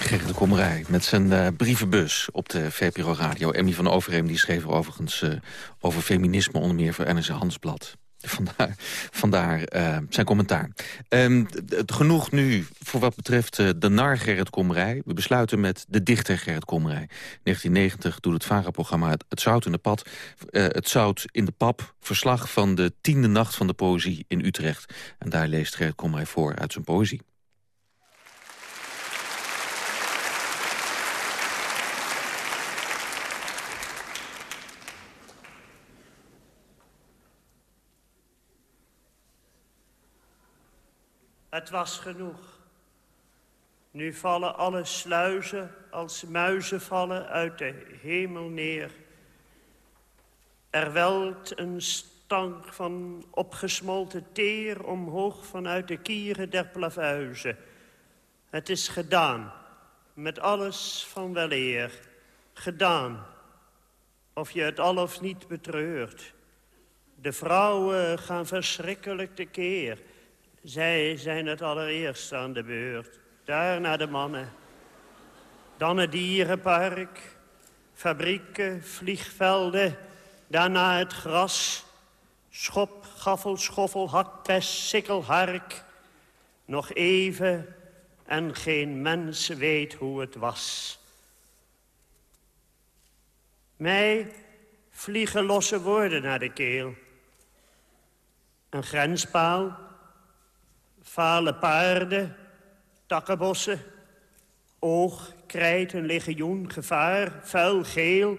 Gerrit de Kommerij met zijn uh, brievenbus op de VPRO Radio. Emmy van Overheem die schreef er overigens uh, over feminisme... onder meer voor NRC Handelsblad. Vandaar, vandaar uh, zijn commentaar. Um, genoeg nu voor wat betreft uh, de nar Gerrit Komrij. We besluiten met de dichter Gerrit Komrij. 1990 doet het VARA-programma het, Zout in de Pad. Uh, het Zout in de Pap. Verslag van de tiende nacht van de poëzie in Utrecht. En daar leest Gerrit Komrij voor uit zijn poëzie. Het was genoeg. Nu vallen alle sluizen als muizen vallen uit de hemel neer. Er welt een stank van opgesmolten teer omhoog vanuit de kieren der plavuizen. Het is gedaan, met alles van weleer. Gedaan, of je het al of niet betreurt. De vrouwen gaan verschrikkelijk tekeer... Zij zijn het allereerst aan de beurt. Daarna de mannen. Dan het dierenpark. Fabrieken, vliegvelden. Daarna het gras. Schop, gaffel, schoffel, hakpest, sikkel, hark. Nog even en geen mens weet hoe het was. Mij vliegen losse woorden naar de keel. Een grenspaal Vale paarden, takkenbossen, oog, krijt, een legioen, gevaar, vuil, geel.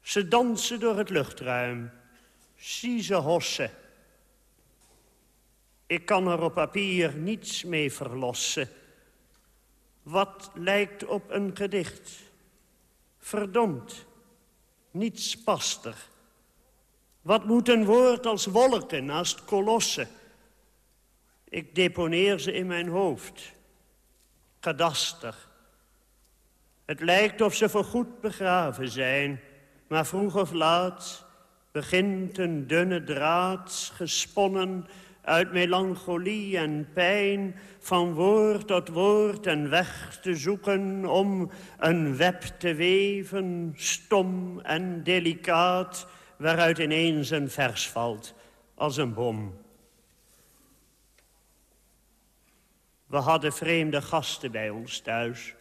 Ze dansen door het luchtruim, zie ze hossen. Ik kan er op papier niets mee verlossen. Wat lijkt op een gedicht? Verdomd, niets past er. Wat moet een woord als wolken naast kolossen? Ik deponeer ze in mijn hoofd. Kadaster. Het lijkt of ze voorgoed begraven zijn. Maar vroeg of laat begint een dunne draad gesponnen uit melancholie en pijn, van woord tot woord en weg te zoeken om een web te weven, stom en delicaat, waaruit ineens een vers valt als een bom. We hadden vreemde gasten bij ons thuis.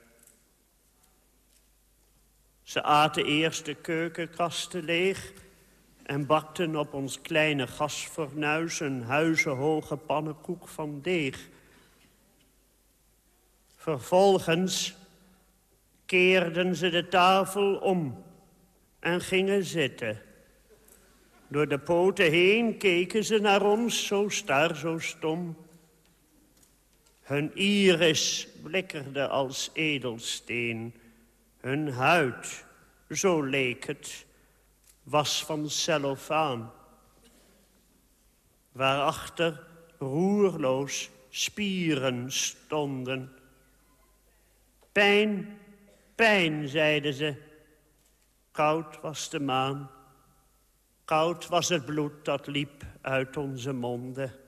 Ze aten eerst de keukenkasten leeg... en bakten op ons kleine gasfornuis een huizenhoge pannenkoek van deeg. Vervolgens keerden ze de tafel om en gingen zitten. Door de poten heen keken ze naar ons, zo star, zo stom... Hun iris blikkerde als edelsteen. Hun huid, zo leek het, was van cellofaan. Waarachter roerloos spieren stonden. Pijn, pijn, zeiden ze. Koud was de maan. Koud was het bloed dat liep uit onze monden.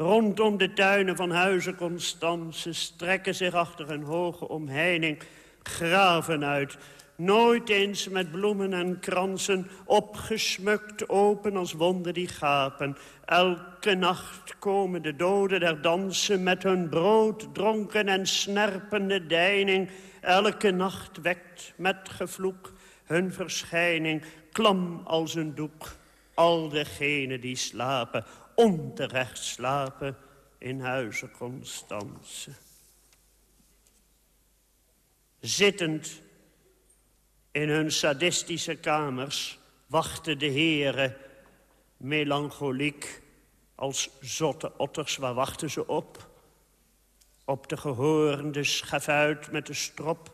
Rondom de tuinen van huizen Constance strekken zich achter een hoge omheining graven uit. Nooit eens met bloemen en kransen, opgesmukt open als wonden die gapen. Elke nacht komen de doden der dansen met hun brood, dronken en snerpende deining. Elke nacht wekt met gevloek hun verschijning, klam als een doek. Al degenen die slapen, onterecht slapen in huizen Constance. Zittend in hun sadistische kamers wachten de heren melancholiek als zotte otters. Waar wachten ze op? Op de gehoornde schafuit met de strop.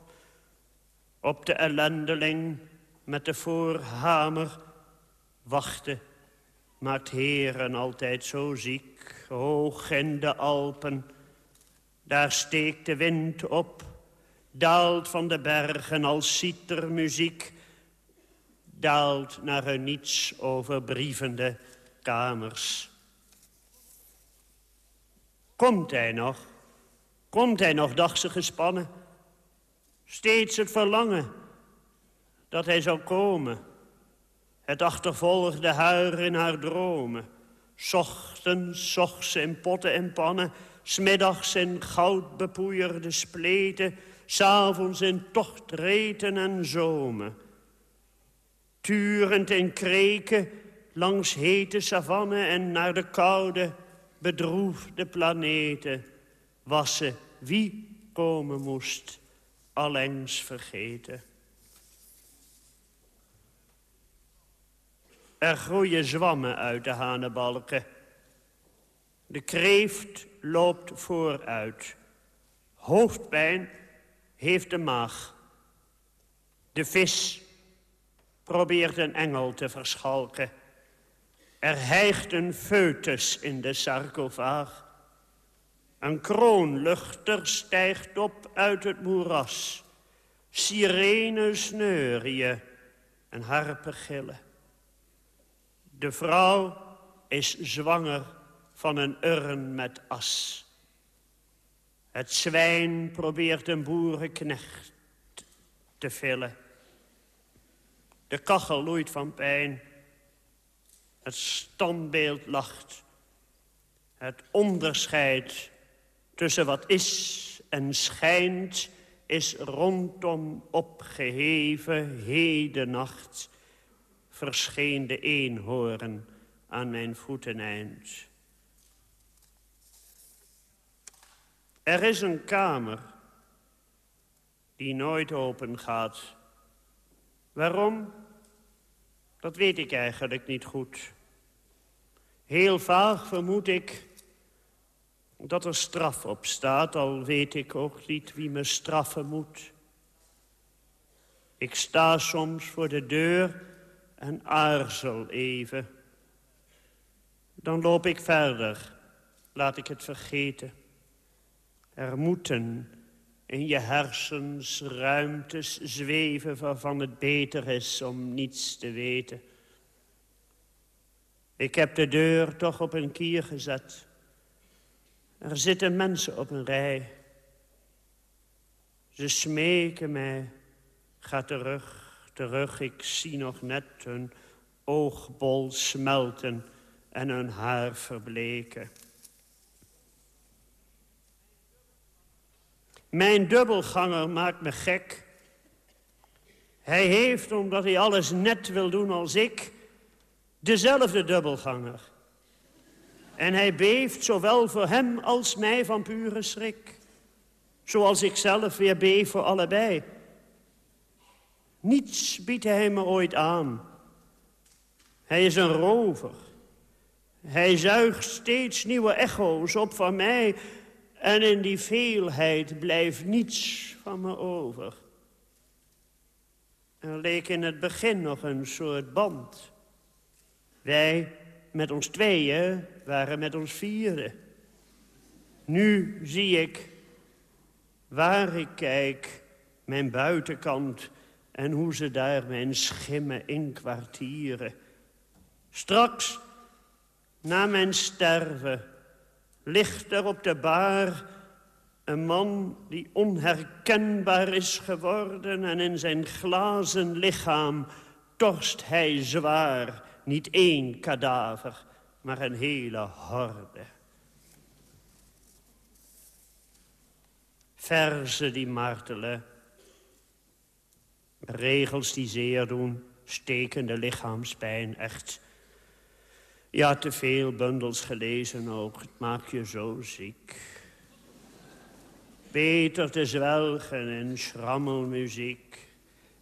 Op de ellendeling met de voorhamer. Wachten maakt heren altijd zo ziek, hoog in de Alpen. Daar steekt de wind op, daalt van de bergen als citermuziek, daalt naar hun niets overbrievende kamers. Komt hij nog, Komt hij nog, dacht ze gespannen. Steeds het verlangen dat hij zou komen. Het achtervolgde haar in haar dromen. Ochtends zocht ze in potten en pannen. Smiddags in goudbepoeierde spleten. S'avonds in tochtreten en zomen. Turend in kreken langs hete savannen en naar de koude, bedroefde planeten. Was ze wie komen moest, allengs vergeten. Er groeien zwammen uit de hanenbalken. De kreeft loopt vooruit. Hoofdpijn heeft de maag. De vis probeert een engel te verschalken. Er hijgt een foetus in de sarcofaag. Een kroonluchter stijgt op uit het moeras. Sirenes neurien en harpen gillen. De vrouw is zwanger van een urn met as. Het zwijn probeert een boerenknecht te vullen. De kachel loeit van pijn. Het standbeeld lacht. Het onderscheid tussen wat is en schijnt... is rondom opgeheven hedenacht verscheen de eenhoorn aan mijn voeteneind. Er is een kamer die nooit open gaat. Waarom? Dat weet ik eigenlijk niet goed. Heel vaag vermoed ik dat er straf op staat, al weet ik ook niet wie me straffen moet. Ik sta soms voor de deur en aarzel even. Dan loop ik verder, laat ik het vergeten. Er moeten in je hersens ruimtes zweven waarvan het beter is om niets te weten. Ik heb de deur toch op een kier gezet. Er zitten mensen op een rij. Ze smeken mij, ga terug terug. Ik zie nog net hun oogbol smelten en hun haar verbleken. Mijn dubbelganger maakt me gek. Hij heeft, omdat hij alles net wil doen als ik, dezelfde dubbelganger. En hij beeft zowel voor hem als mij van pure schrik. Zoals ik zelf weer beef voor allebei. Niets biedt hij me ooit aan. Hij is een rover. Hij zuigt steeds nieuwe echo's op van mij... en in die veelheid blijft niets van me over. Er leek in het begin nog een soort band. Wij met ons tweeën waren met ons vieren. Nu zie ik, waar ik kijk, mijn buitenkant en hoe ze daar mijn schimmen inkwartieren. Straks, na mijn sterven, ligt er op de baar een man die onherkenbaar is geworden... en in zijn glazen lichaam torst hij zwaar. Niet één kadaver, maar een hele horde. Verzen die martelen Regels die zeer doen, stekende lichaamspijn, echt. Ja, te veel bundels gelezen ook, het maakt je zo ziek. Beter te zwelgen in schrammelmuziek.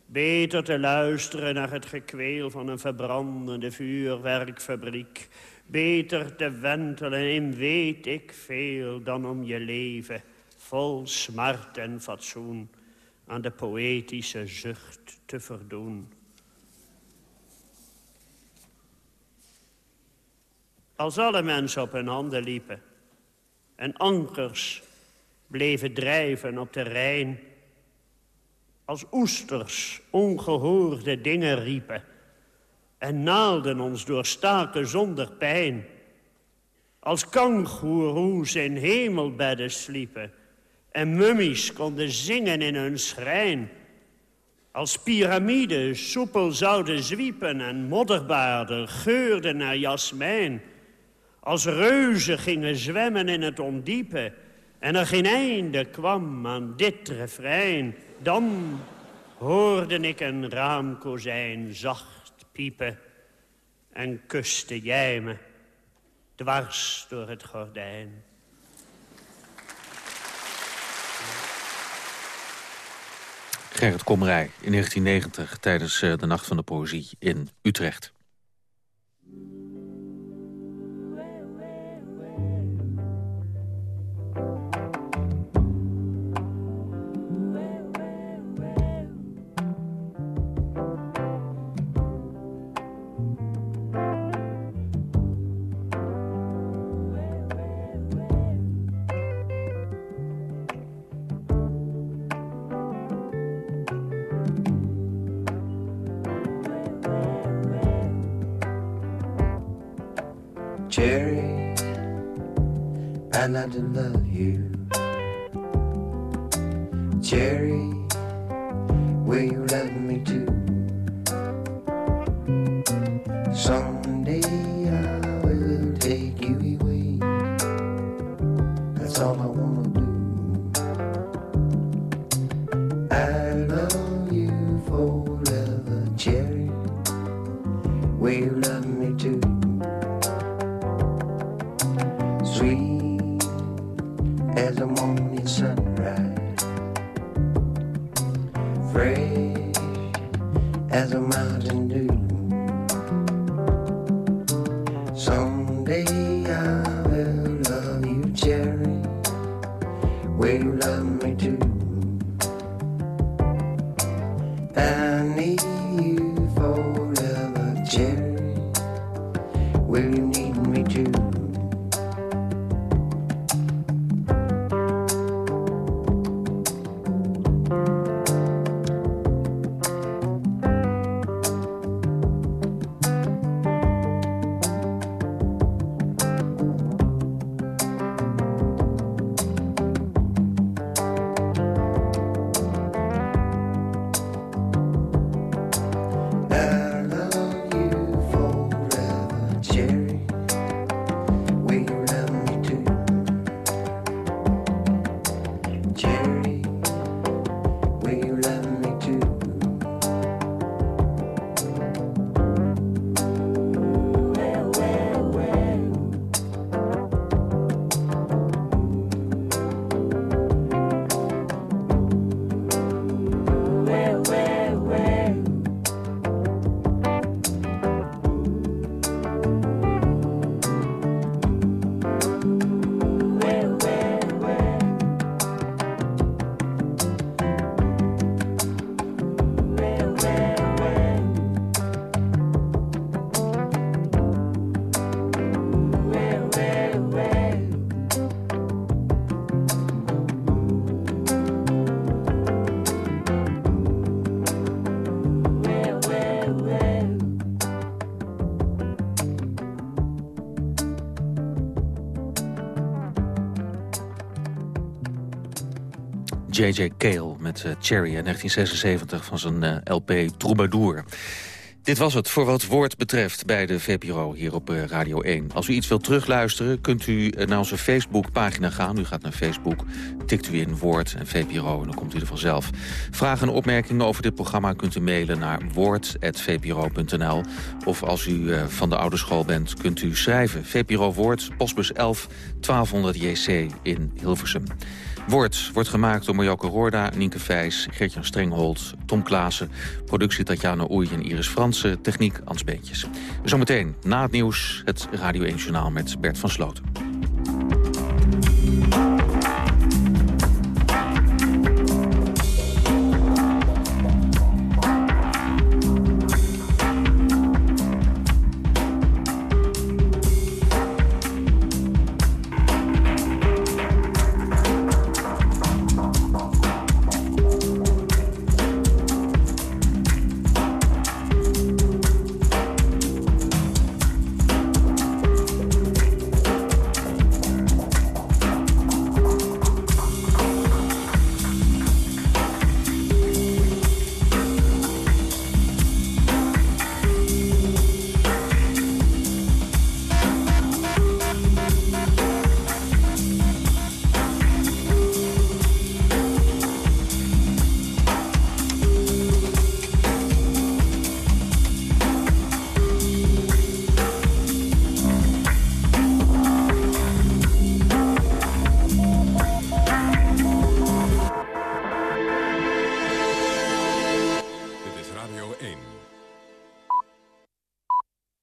Beter te luisteren naar het gekweel van een verbrandende vuurwerkfabriek. Beter te wentelen in weet ik veel dan om je leven, vol smart en fatsoen aan de poëtische zucht te verdoen. Als alle mensen op hun handen liepen en ankers bleven drijven op de Rijn, als oesters ongehoorde dingen riepen en naalden ons doorstaken zonder pijn, als kangoeroes in hemelbedden sliepen En mummies konden zingen in hun schrijn. Als piramides soepel zouden zwiepen en modderbaarden geurden naar jasmijn. Als reuzen gingen zwemmen in het ondiepe en er geen einde kwam aan dit refrein. Dan hoorde ik een raamkozijn zacht piepen en kuste jij me dwars door het gordijn. Gerrit Komrij in 1990 tijdens eh, de Nacht van de Poëzie in Utrecht. To love Someday I will love you, cherry. Will you love me too? J.J. Cale met uh, Cherry in 1976 van zijn eh, LP Troubadour. Dit was het voor wat woord betreft bij de VPRO hier op uh, Radio 1. Als u iets wilt terugluisteren, kunt u naar onze Facebookpagina gaan. U gaat naar Facebook, tikt u in woord en VPRO en dan komt u er vanzelf. Vragen en opmerkingen over dit programma kunt u mailen naar woord.vpro.nl. Of als u van de oude school bent, kunt u schrijven. VPRO Woord, postbus 11, 1200 JC in Hilversum. Woord wordt gemaakt door Marjoke Roorda, Nienke Vijs, Gertjan Strenghold, Tom Klaassen, productie Tatjana Oei en Iris Fransen, techniek Ans Beentjes. Zometeen na het nieuws het Radio 1 Journaal met Bert van Sloten.